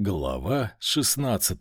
Глава 16.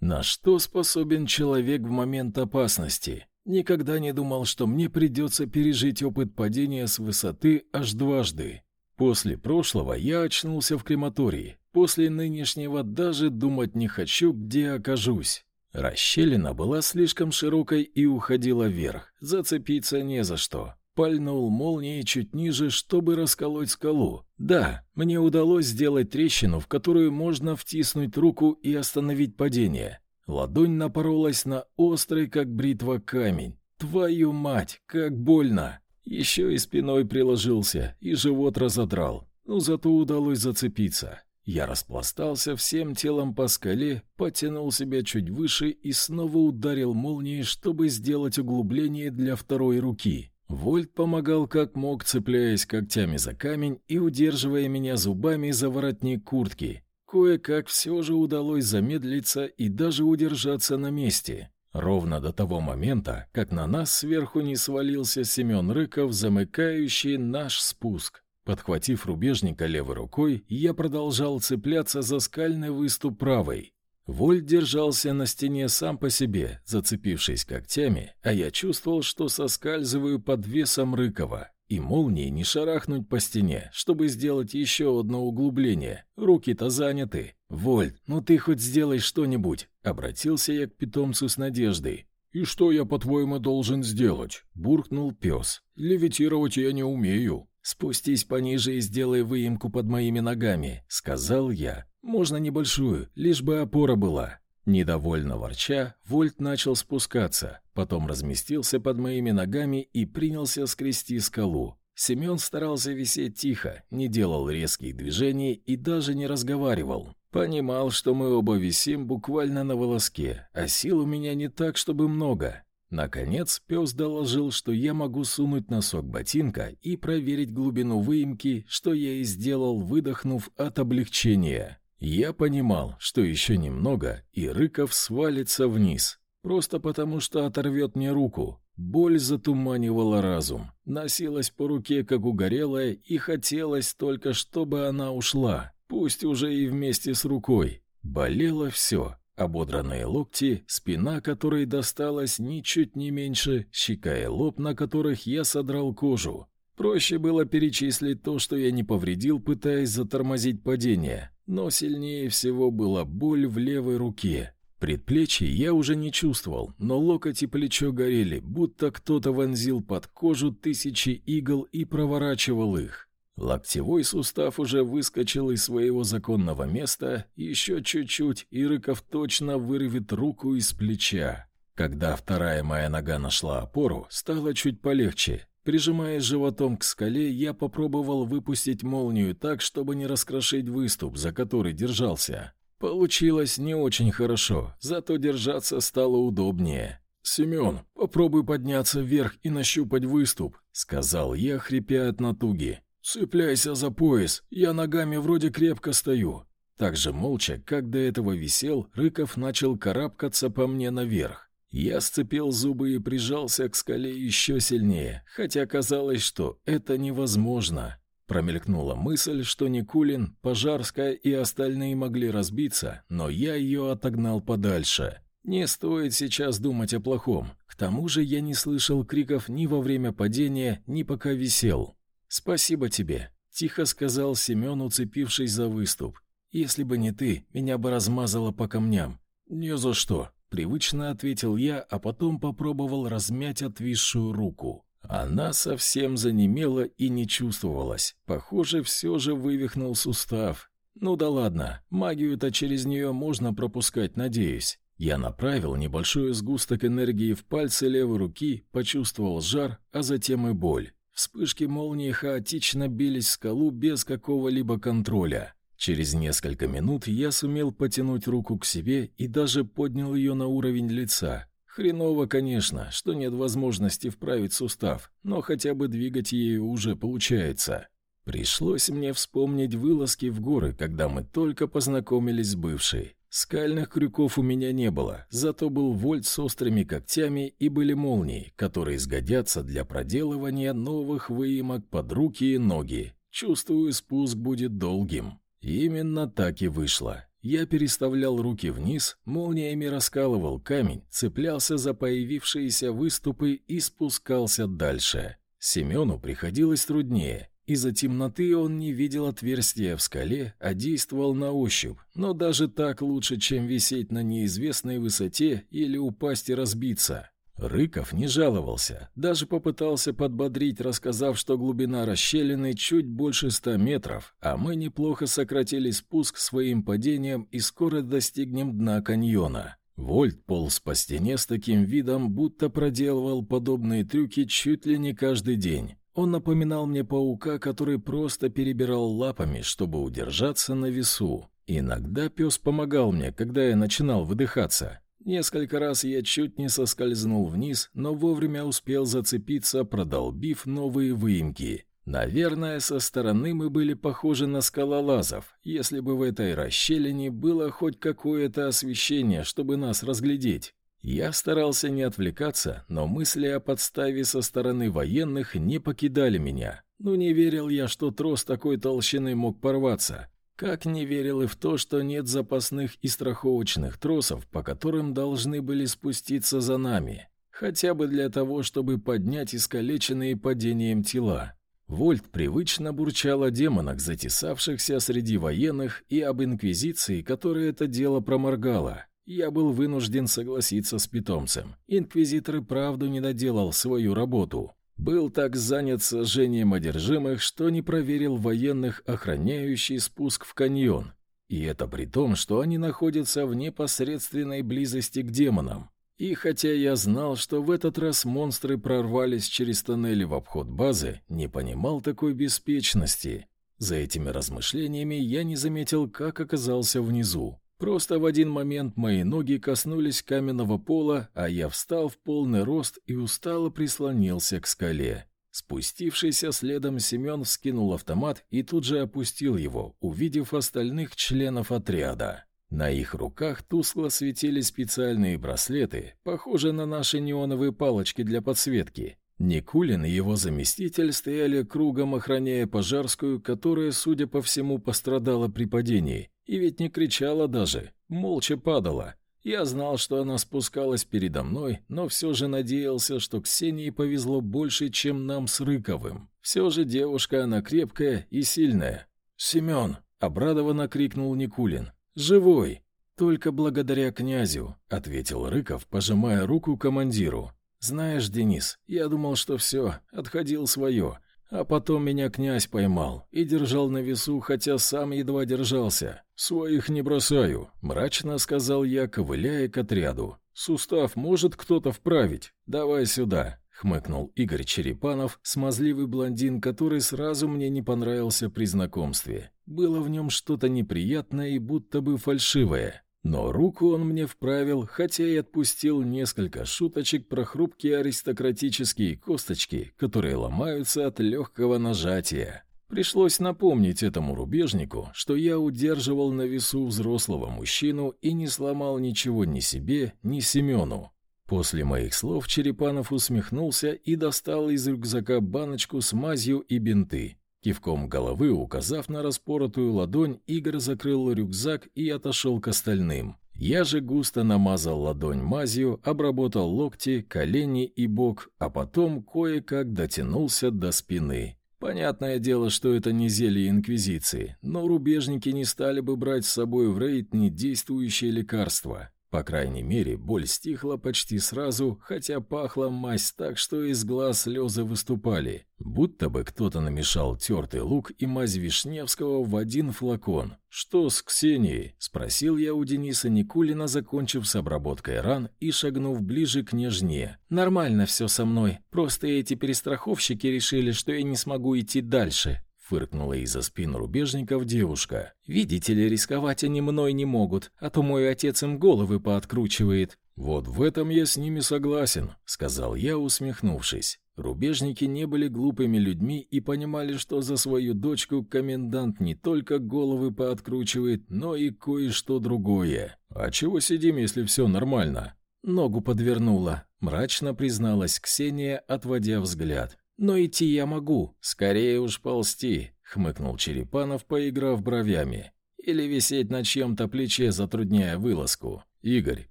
На что способен человек в момент опасности? Никогда не думал, что мне придется пережить опыт падения с высоты аж дважды. После прошлого я очнулся в крематории. После нынешнего даже думать не хочу, где окажусь. Расщелина была слишком широкой и уходила вверх. Зацепиться не за что. Пальнул молнией чуть ниже, чтобы расколоть скалу. Да, мне удалось сделать трещину, в которую можно втиснуть руку и остановить падение. Ладонь напоролась на острый, как бритва, камень. Твою мать, как больно! Еще и спиной приложился, и живот разодрал. Но зато удалось зацепиться. Я распластался всем телом по скале, потянул себя чуть выше и снова ударил молнией, чтобы сделать углубление для второй руки. Вольт помогал как мог, цепляясь когтями за камень и удерживая меня зубами за воротник куртки. Кое-как все же удалось замедлиться и даже удержаться на месте. Ровно до того момента, как на нас сверху не свалился Семен Рыков, замыкающий наш спуск. Подхватив рубежника левой рукой, я продолжал цепляться за скальный выступ правой. Воль держался на стене сам по себе, зацепившись когтями, а я чувствовал, что соскальзываю под весом Рыкова. И молнией не шарахнуть по стене, чтобы сделать еще одно углубление. Руки-то заняты. «Вольт, ну ты хоть сделай что-нибудь!» Обратился я к питомцу с надеждой. «И что я, по-твоему, должен сделать?» — буркнул пес. «Левитировать я не умею». «Спустись пониже и сделай выемку под моими ногами», — сказал я. «Можно небольшую, лишь бы опора была». Недовольно ворча, Вольт начал спускаться, потом разместился под моими ногами и принялся скрести скалу. Семен старался висеть тихо, не делал резких движений и даже не разговаривал. Понимал, что мы оба висим буквально на волоске, а сил у меня не так, чтобы много. Наконец пес доложил, что я могу сунуть носок ботинка и проверить глубину выемки, что я и сделал, выдохнув от облегчения. Я понимал, что еще немного, и Рыков свалится вниз, просто потому что оторвет мне руку. Боль затуманивала разум, носилась по руке, как угорелая, и хотелось только, чтобы она ушла, пусть уже и вместе с рукой. Болело все, Ободранные локти, спина которой досталась ничуть не меньше, щека и лоб, на которых я содрал кожу. Проще было перечислить то, что я не повредил, пытаясь затормозить падение, но сильнее всего была боль в левой руке. Предплечье я уже не чувствовал, но локоть и плечо горели, будто кто-то вонзил под кожу тысячи игл и проворачивал их. Локтевой сустав уже выскочил из своего законного места, еще чуть-чуть, и Рыков точно вырвет руку из плеча. Когда вторая моя нога нашла опору, стало чуть полегче. Прижимаясь животом к скале, я попробовал выпустить молнию так, чтобы не раскрошить выступ, за который держался. Получилось не очень хорошо, зато держаться стало удобнее. «Семен, попробуй подняться вверх и нащупать выступ», — сказал я, хрипя от натуги. «Цепляйся за пояс, я ногами вроде крепко стою». Так же молча, как до этого висел, Рыков начал карабкаться по мне наверх. Я сцепил зубы и прижался к скале еще сильнее, хотя казалось, что это невозможно. Промелькнула мысль, что Никулин, Пожарская и остальные могли разбиться, но я ее отогнал подальше. Не стоит сейчас думать о плохом. К тому же я не слышал криков ни во время падения, ни пока висел. «Спасибо тебе», — тихо сказал Семен, уцепившись за выступ. «Если бы не ты, меня бы размазало по камням». «Не за что», — привычно ответил я, а потом попробовал размять отвисшую руку. Она совсем занемела и не чувствовалась. Похоже, все же вывихнул сустав. Ну да ладно, магию-то через нее можно пропускать, надеюсь. Я направил небольшой сгусток энергии в пальцы левой руки, почувствовал жар, а затем и боль. Вспышки молнии хаотично бились в скалу без какого-либо контроля. Через несколько минут я сумел потянуть руку к себе и даже поднял ее на уровень лица. Хреново, конечно, что нет возможности вправить сустав, но хотя бы двигать ею уже получается. Пришлось мне вспомнить вылазки в горы, когда мы только познакомились с бывшей. Скальных крюков у меня не было, зато был вольт с острыми когтями и были молнии, которые сгодятся для проделывания новых выемок под руки и ноги. Чувствую, спуск будет долгим. Именно так и вышло. Я переставлял руки вниз, молниями раскалывал камень, цеплялся за появившиеся выступы и спускался дальше. Семену приходилось труднее. Из-за темноты он не видел отверстия в скале, а действовал на ощупь, но даже так лучше, чем висеть на неизвестной высоте или упасть и разбиться. Рыков не жаловался, даже попытался подбодрить, рассказав, что глубина расщелины чуть больше ста метров, а мы неплохо сократили спуск своим падением и скоро достигнем дна каньона. Вольт полз по стене с таким видом, будто проделывал подобные трюки чуть ли не каждый день. Он напоминал мне паука, который просто перебирал лапами, чтобы удержаться на весу. Иногда пес помогал мне, когда я начинал выдыхаться. Несколько раз я чуть не соскользнул вниз, но вовремя успел зацепиться, продолбив новые выемки. Наверное, со стороны мы были похожи на скалолазов, если бы в этой расщелине было хоть какое-то освещение, чтобы нас разглядеть. Я старался не отвлекаться, но мысли о подставе со стороны военных не покидали меня. Ну не верил я, что трос такой толщины мог порваться. Как не верил и в то, что нет запасных и страховочных тросов, по которым должны были спуститься за нами, хотя бы для того, чтобы поднять искалеченные падением тела. Вольт привычно бурчал о демонах, затесавшихся среди военных, и об инквизиции, которая это дело проморгала. Я был вынужден согласиться с питомцем. Инквизитор и правду не доделал свою работу. Был так занят сожжением одержимых, что не проверил военных, охраняющий спуск в каньон. И это при том, что они находятся в непосредственной близости к демонам. И хотя я знал, что в этот раз монстры прорвались через тоннели в обход базы, не понимал такой беспечности. За этими размышлениями я не заметил, как оказался внизу. Просто в один момент мои ноги коснулись каменного пола, а я встал в полный рост и устало прислонился к скале. Спустившийся следом Семен вскинул автомат и тут же опустил его, увидев остальных членов отряда. На их руках тускло светили специальные браслеты, похожие на наши неоновые палочки для подсветки. Никулин и его заместитель стояли кругом, охраняя пожарскую, которая, судя по всему, пострадала при падении, и ведь не кричала даже, молча падала. Я знал, что она спускалась передо мной, но все же надеялся, что Ксении повезло больше, чем нам с Рыковым. Все же девушка она крепкая и сильная. «Семен!» — обрадованно крикнул Никулин. «Живой!» «Только благодаря князю», — ответил Рыков, пожимая руку командиру. «Знаешь, Денис, я думал, что все, отходил свое. А потом меня князь поймал и держал на весу, хотя сам едва держался. «Своих не бросаю», — мрачно сказал я, ковыляя к отряду. «Сустав может кто-то вправить. Давай сюда», — хмыкнул Игорь Черепанов, смазливый блондин, который сразу мне не понравился при знакомстве. Было в нем что-то неприятное и будто бы фальшивое. Но руку он мне вправил, хотя и отпустил несколько шуточек про хрупкие аристократические косточки, которые ломаются от легкого нажатия. Пришлось напомнить этому рубежнику, что я удерживал на весу взрослого мужчину и не сломал ничего ни себе, ни Семену. После моих слов Черепанов усмехнулся и достал из рюкзака баночку с мазью и бинты. Кивком головы, указав на распоротую ладонь, Игорь закрыл рюкзак и отошел к остальным. Я же густо намазал ладонь мазью, обработал локти, колени и бок, а потом кое-как дотянулся до спины. Понятное дело, что это не зелье Инквизиции, но рубежники не стали бы брать с собой в рейд недействующее лекарство. По крайней мере, боль стихла почти сразу, хотя пахла мазь так, что из глаз слезы выступали. Будто бы кто-то намешал тертый лук и мазь Вишневского в один флакон. «Что с Ксенией?» – спросил я у Дениса Никулина, закончив с обработкой ран и шагнув ближе к нежне. «Нормально все со мной, просто эти перестраховщики решили, что я не смогу идти дальше», фыркнула из-за спин рубежников девушка. «Видите ли, рисковать они мной не могут, а то мой отец им головы пооткручивает». «Вот в этом я с ними согласен», — сказал я, усмехнувшись. Рубежники не были глупыми людьми и понимали, что за свою дочку комендант не только головы пооткручивает, но и кое-что другое. «А чего сидим, если все нормально?» Ногу подвернула, мрачно призналась Ксения, отводя взгляд. «Но идти я могу, скорее уж ползти», — хмыкнул Черепанов, поиграв бровями. Или висеть на чьем-то плече, затрудняя вылазку? Игорь,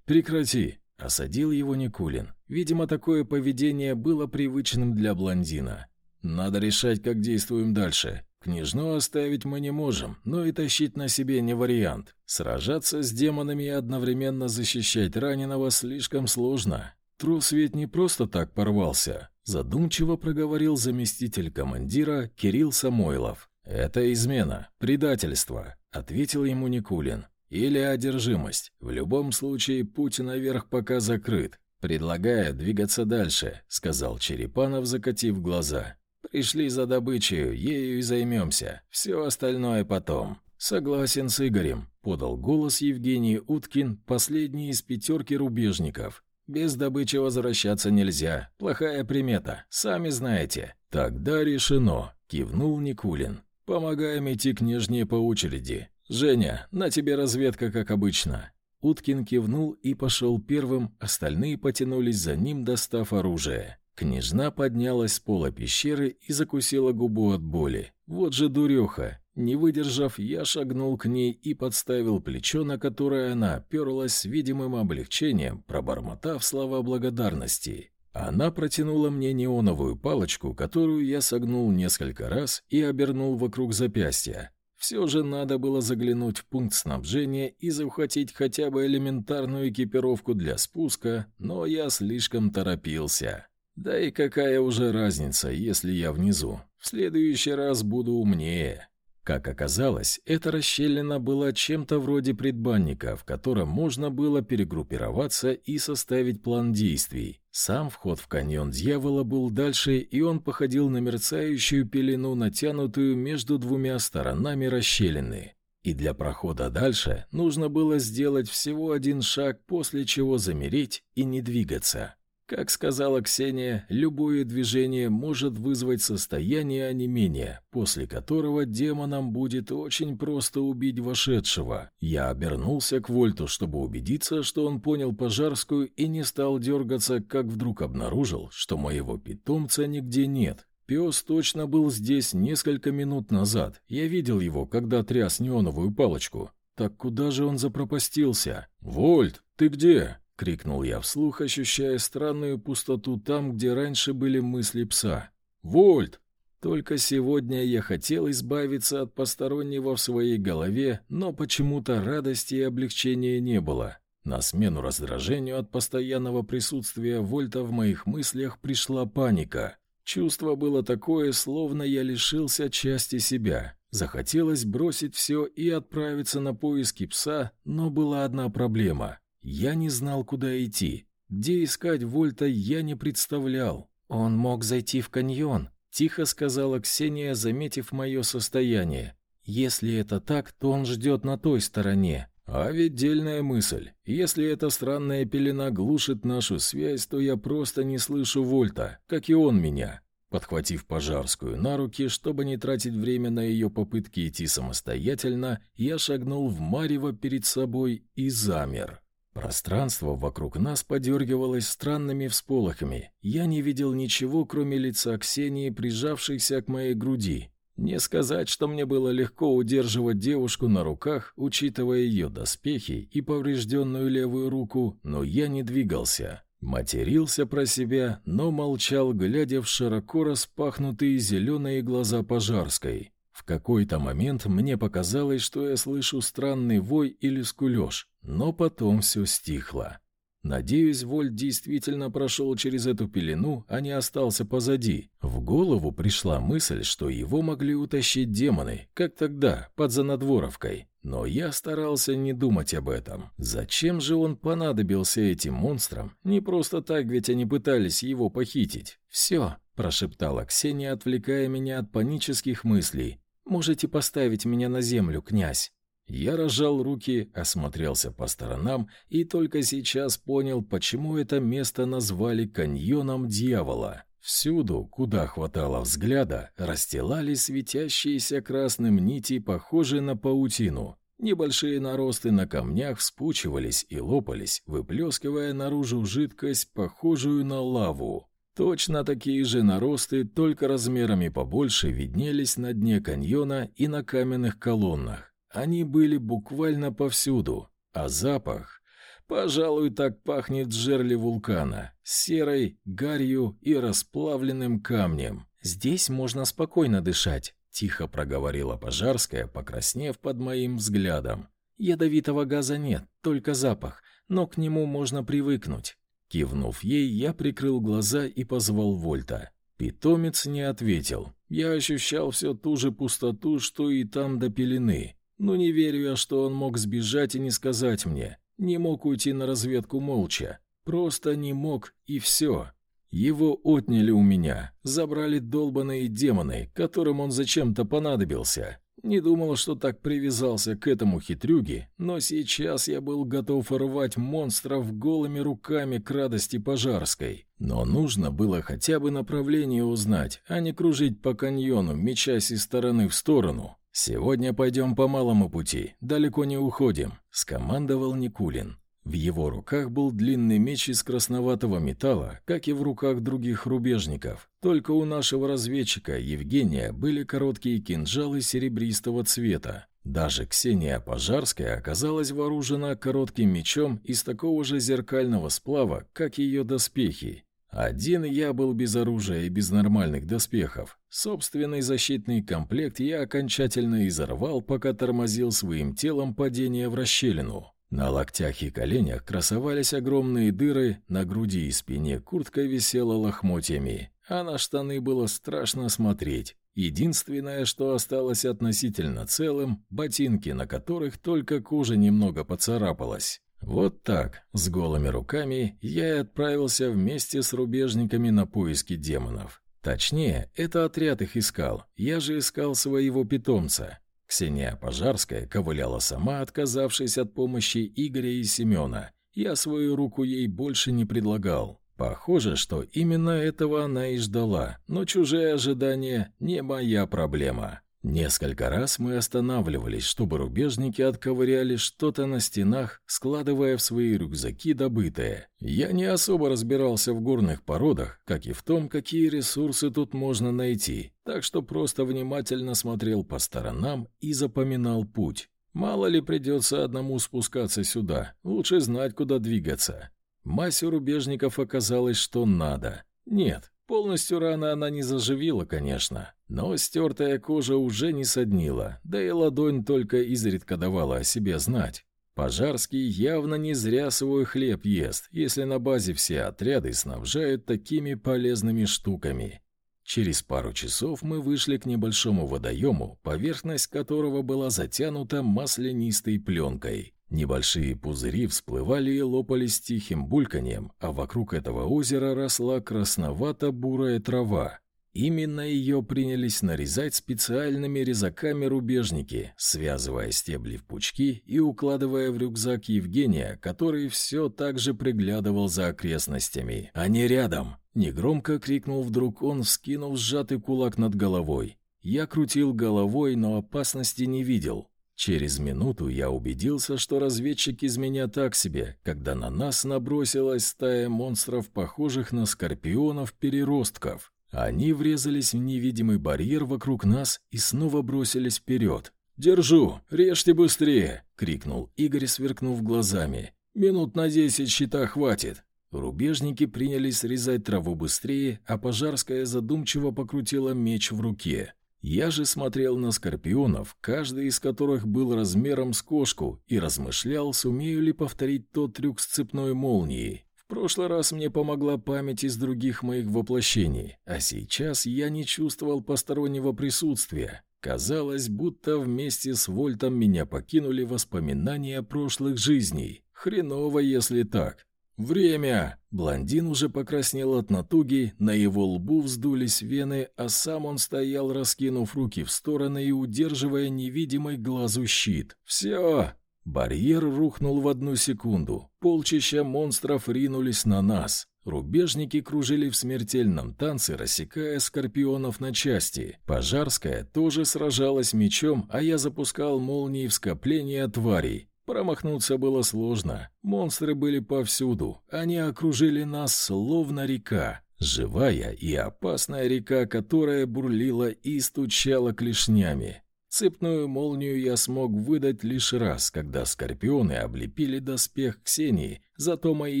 прекрати!» Осадил его Никулин. Видимо, такое поведение было привычным для блондина. «Надо решать, как действуем дальше. Княжну оставить мы не можем, но и тащить на себе не вариант. Сражаться с демонами и одновременно защищать раненого слишком сложно. Трус ведь не просто так порвался», — задумчиво проговорил заместитель командира Кирилл Самойлов. «Это измена, предательство», — ответил ему Никулин. Или одержимость. В любом случае, путь наверх пока закрыт. «Предлагаю двигаться дальше», — сказал Черепанов, закатив глаза. «Пришли за добычей, ею и займемся. Все остальное потом». «Согласен с Игорем», — подал голос Евгений Уткин, последний из пятерки рубежников. «Без добычи возвращаться нельзя. Плохая примета. Сами знаете». «Тогда решено», — кивнул Никулин. «Помогаем идти к нижней по очереди. «Женя, на тебе разведка, как обычно». Уткин кивнул и пошел первым, остальные потянулись за ним, достав оружие. Княжна поднялась с пола пещеры и закусила губу от боли. Вот же дуреха. Не выдержав, я шагнул к ней и подставил плечо, на которое она оперлась видимым облегчением, пробормотав слова благодарности. Она протянула мне неоновую палочку, которую я согнул несколько раз и обернул вокруг запястья. Все же надо было заглянуть в пункт снабжения и захватить хотя бы элементарную экипировку для спуска, но я слишком торопился. Да и какая уже разница, если я внизу? В следующий раз буду умнее. Как оказалось, эта расщелина была чем-то вроде предбанника, в котором можно было перегруппироваться и составить план действий. Сам вход в каньон дьявола был дальше, и он походил на мерцающую пелену, натянутую между двумя сторонами расщелины. И для прохода дальше нужно было сделать всего один шаг, после чего замереть и не двигаться. Как сказала Ксения, любое движение может вызвать состояние онемения, после которого демонам будет очень просто убить вошедшего. Я обернулся к Вольту, чтобы убедиться, что он понял пожарскую и не стал дергаться, как вдруг обнаружил, что моего питомца нигде нет. Пес точно был здесь несколько минут назад. Я видел его, когда тряс неоновую палочку. Так куда же он запропастился? «Вольт, ты где?» — крикнул я вслух, ощущая странную пустоту там, где раньше были мысли пса. «Вольт!» Только сегодня я хотел избавиться от постороннего в своей голове, но почему-то радости и облегчения не было. На смену раздражению от постоянного присутствия Вольта в моих мыслях пришла паника. Чувство было такое, словно я лишился части себя. Захотелось бросить все и отправиться на поиски пса, но была одна проблема. Я не знал, куда идти. Где искать Вольта, я не представлял. Он мог зайти в каньон, тихо сказала Ксения, заметив мое состояние. Если это так, то он ждет на той стороне. А ведь дельная мысль. Если эта странная пелена глушит нашу связь, то я просто не слышу Вольта, как и он меня. Подхватив пожарскую на руки, чтобы не тратить время на ее попытки идти самостоятельно, я шагнул в марево перед собой и замер. Пространство вокруг нас подергивалось странными всполохами. Я не видел ничего, кроме лица Ксении, прижавшейся к моей груди. Не сказать, что мне было легко удерживать девушку на руках, учитывая ее доспехи и поврежденную левую руку, но я не двигался. Матерился про себя, но молчал, глядя в широко распахнутые зеленые глаза Пожарской. В какой-то момент мне показалось, что я слышу странный вой или скулеж. Но потом все стихло. Надеюсь, Вольт действительно прошел через эту пелену, а не остался позади. В голову пришла мысль, что его могли утащить демоны, как тогда, под Занадворовкой. Но я старался не думать об этом. Зачем же он понадобился этим монстрам? Не просто так, ведь они пытались его похитить. «Все», — прошептала Ксения, отвлекая меня от панических мыслей. «Можете поставить меня на землю, князь». Я разжал руки, осмотрелся по сторонам и только сейчас понял, почему это место назвали каньоном дьявола. Всюду, куда хватало взгляда, расстилались светящиеся красным нити, похожие на паутину. Небольшие наросты на камнях вспучивались и лопались, выплескивая наружу жидкость, похожую на лаву. Точно такие же наросты, только размерами побольше, виднелись на дне каньона и на каменных колоннах. Они были буквально повсюду, а запах... Пожалуй, так пахнет жерли вулкана, серой, гарью и расплавленным камнем. Здесь можно спокойно дышать, тихо проговорила Пожарская, покраснев под моим взглядом. Ядовитого газа нет, только запах, но к нему можно привыкнуть. Кивнув ей, я прикрыл глаза и позвал Вольта. Питомец не ответил. Я ощущал все ту же пустоту, что и там до пелены. Но не верю я, что он мог сбежать и не сказать мне. Не мог уйти на разведку молча. Просто не мог, и все. Его отняли у меня, забрали долбаные демоны, которым он зачем-то понадобился. Не думал, что так привязался к этому хитрюге, но сейчас я был готов рвать монстров голыми руками к радости пожарской. Но нужно было хотя бы направление узнать, а не кружить по каньону, мечась из стороны в сторону. «Сегодня пойдем по малому пути, далеко не уходим», — скомандовал Никулин. В его руках был длинный меч из красноватого металла, как и в руках других рубежников. Только у нашего разведчика Евгения были короткие кинжалы серебристого цвета. Даже Ксения Пожарская оказалась вооружена коротким мечом из такого же зеркального сплава, как ее доспехи. Один я был без оружия и без нормальных доспехов. Собственный защитный комплект я окончательно изорвал, пока тормозил своим телом падение в расщелину. На локтях и коленях красовались огромные дыры, на груди и спине куртка висела лохмотьями, а на штаны было страшно смотреть. Единственное, что осталось относительно целым, ботинки, на которых только кожа немного поцарапалась. Вот так, с голыми руками, я и отправился вместе с рубежниками на поиски демонов. Точнее, это отряд их искал, я же искал своего питомца. Ксения Пожарская ковыляла сама, отказавшись от помощи Игоря и Семена. Я свою руку ей больше не предлагал. Похоже, что именно этого она и ждала, но чужие ожидания не моя проблема. Несколько раз мы останавливались, чтобы рубежники отковыряли что-то на стенах, складывая в свои рюкзаки добытое. Я не особо разбирался в горных породах, как и в том, какие ресурсы тут можно найти, так что просто внимательно смотрел по сторонам и запоминал путь. Мало ли придется одному спускаться сюда, лучше знать, куда двигаться. У рубежников оказалось, что надо. Нет, Полностью рана она не заживила, конечно, но стертая кожа уже не соднила, да и ладонь только изредка давала о себе знать. Пожарский явно не зря свой хлеб ест, если на базе все отряды снабжают такими полезными штуками. Через пару часов мы вышли к небольшому водоему, поверхность которого была затянута маслянистой пленкой. Небольшие пузыри всплывали и лопались тихим бульканьем, а вокруг этого озера росла красновато-бурая трава. Именно ее принялись нарезать специальными резаками рубежники, связывая стебли в пучки и укладывая в рюкзак Евгения, который все так же приглядывал за окрестностями. «Они рядом!» — негромко крикнул вдруг он, вскинув сжатый кулак над головой. Я крутил головой, но опасности не видел. Через минуту я убедился, что разведчик из меня так себе, когда на нас набросилась стая монстров, похожих на скорпионов-переростков. Они врезались в невидимый барьер вокруг нас и снова бросились вперед. «Держу! Режьте быстрее!» — крикнул Игорь, сверкнув глазами. «Минут на десять щита хватит!» Рубежники принялись резать траву быстрее, а Пожарская задумчиво покрутила меч в руке. Я же смотрел на скорпионов, каждый из которых был размером с кошку, и размышлял, сумею ли повторить тот трюк с цепной молнией. В прошлый раз мне помогла память из других моих воплощений, а сейчас я не чувствовал постороннего присутствия. Казалось, будто вместе с Вольтом меня покинули воспоминания прошлых жизней. Хреново, если так. «Время!» Блондин уже покраснел от натуги, на его лбу вздулись вены, а сам он стоял, раскинув руки в стороны и удерживая невидимый глазу щит. «Все!» Барьер рухнул в одну секунду. Полчища монстров ринулись на нас. Рубежники кружили в смертельном танце, рассекая скорпионов на части. Пожарская тоже сражалась мечом, а я запускал молнии в скопление тварей. Промахнуться было сложно. Монстры были повсюду. Они окружили нас словно река. Живая и опасная река, которая бурлила и стучала клешнями. Цепную молнию я смог выдать лишь раз, когда скорпионы облепили доспех Ксении, зато мои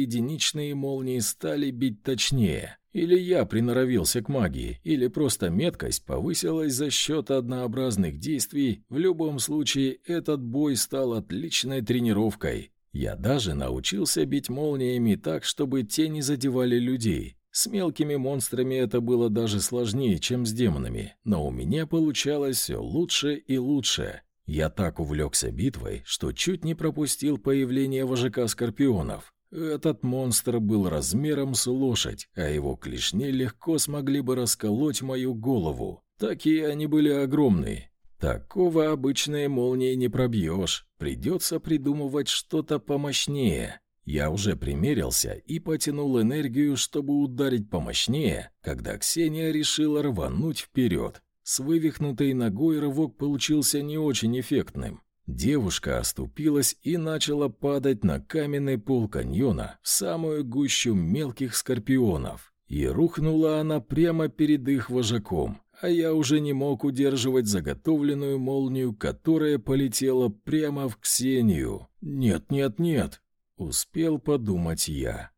единичные молнии стали бить точнее. Или я приноровился к магии, или просто меткость повысилась за счет однообразных действий. В любом случае, этот бой стал отличной тренировкой. Я даже научился бить молниями так, чтобы те не задевали людей. С мелкими монстрами это было даже сложнее, чем с демонами, но у меня получалось все лучше и лучше. Я так увлекся битвой, что чуть не пропустил появление вожака скорпионов. Этот монстр был размером с лошадь, а его клешни легко смогли бы расколоть мою голову. Такие они были огромные. Такого обычные молнии не пробьешь, придется придумывать что-то помощнее. Я уже примерился и потянул энергию, чтобы ударить помощнее, когда Ксения решила рвануть вперед. С вывихнутой ногой рывок получился не очень эффектным. Девушка оступилась и начала падать на каменный пол каньона в самую гущу мелких скорпионов. И рухнула она прямо перед их вожаком, а я уже не мог удерживать заготовленную молнию, которая полетела прямо в Ксению. «Нет, нет, нет!» Успел подумать я.